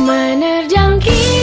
menerjang kita.